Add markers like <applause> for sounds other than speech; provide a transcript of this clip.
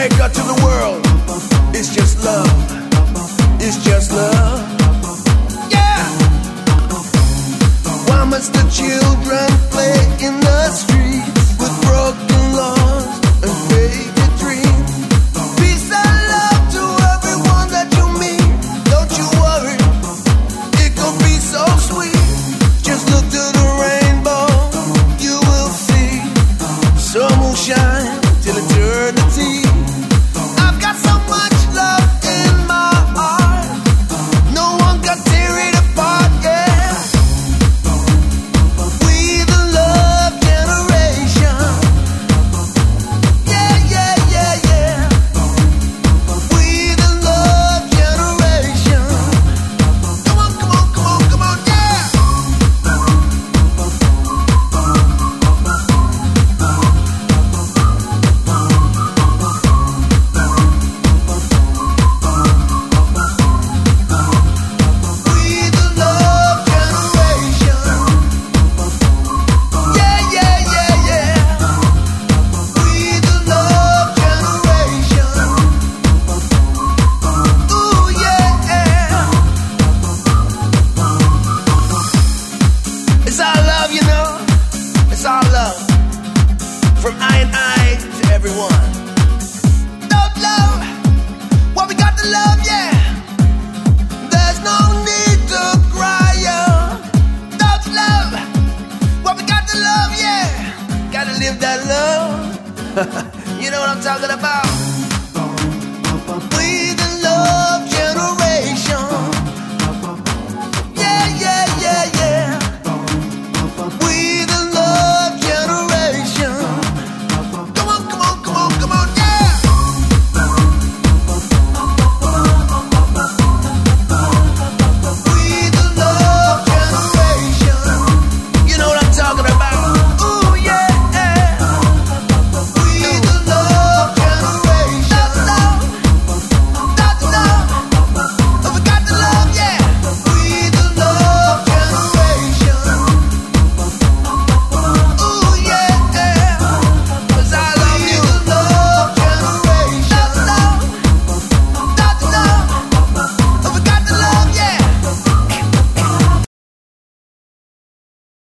Jamaica to the world. It's just love. It's just love. Yeah. Why must the children? everyone. Don't love what we got to love, yeah. There's no need to cry, yeah. Don't love what we got to love, yeah. Gotta live that love. <laughs> you know what I'm talking about.